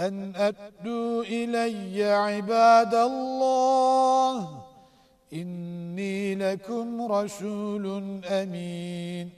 أن أدوا إلي عباد الله. إني لكم رسول أمين.